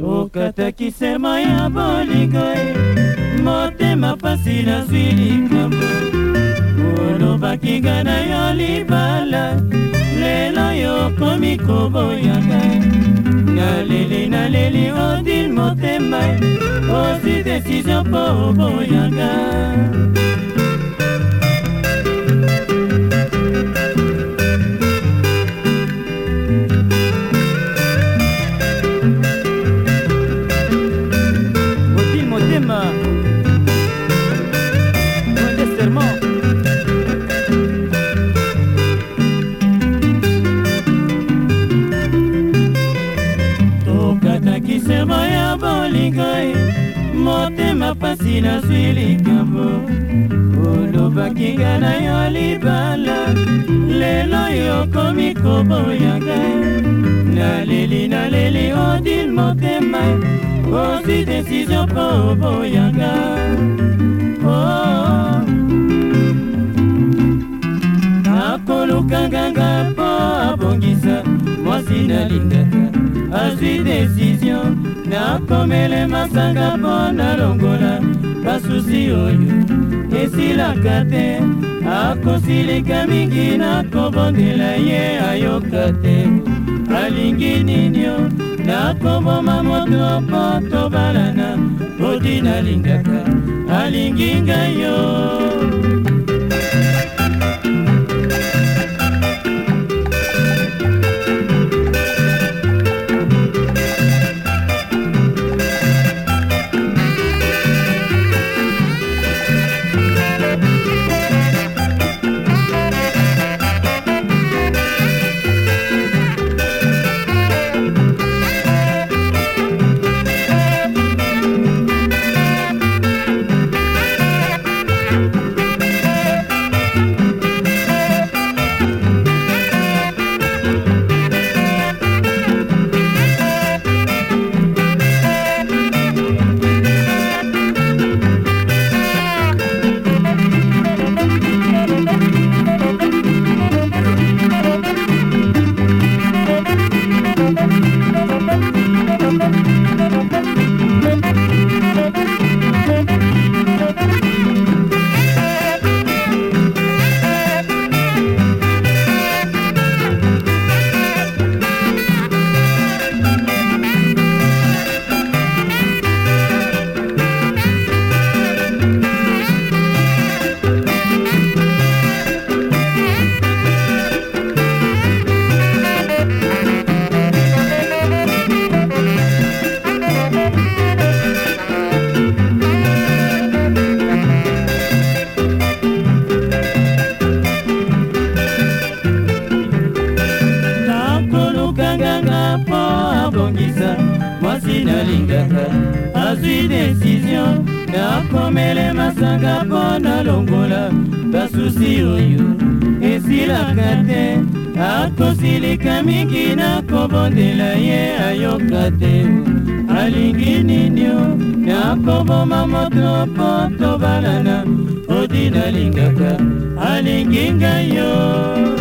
tokatakisema ya bolingo e, motema pasi nazwi likambo olobakinga na yo libala lelo yo okomi koboyanga naleli naleli odil motema osi desizio mpo oboyanga olinga ye motema mpasi nazwi likambo olobaki nga na yo libala lelo yo okomi koboyanga naleli naleli odil motema osi desizio mpo oboyanga akolukanganga mpo abongisa mwasi nalingaka azwi desizio nakomele masanga mpo nalongola basusi oyo esilaka te akosilika mingi nakobondela ye ayoka te alingi ninio nakoboma moto mpo tobalana oti nalingaka alingi ngai yo abongisa mwasi nalingaka azwi desizio akomele masanga mpo nalongola basusi oyo esilaka te akosilika mingi nakobondela ye ayoka te alingi ninio nakoboma moto mpo tobalana odi nalingaka alingi ngai yo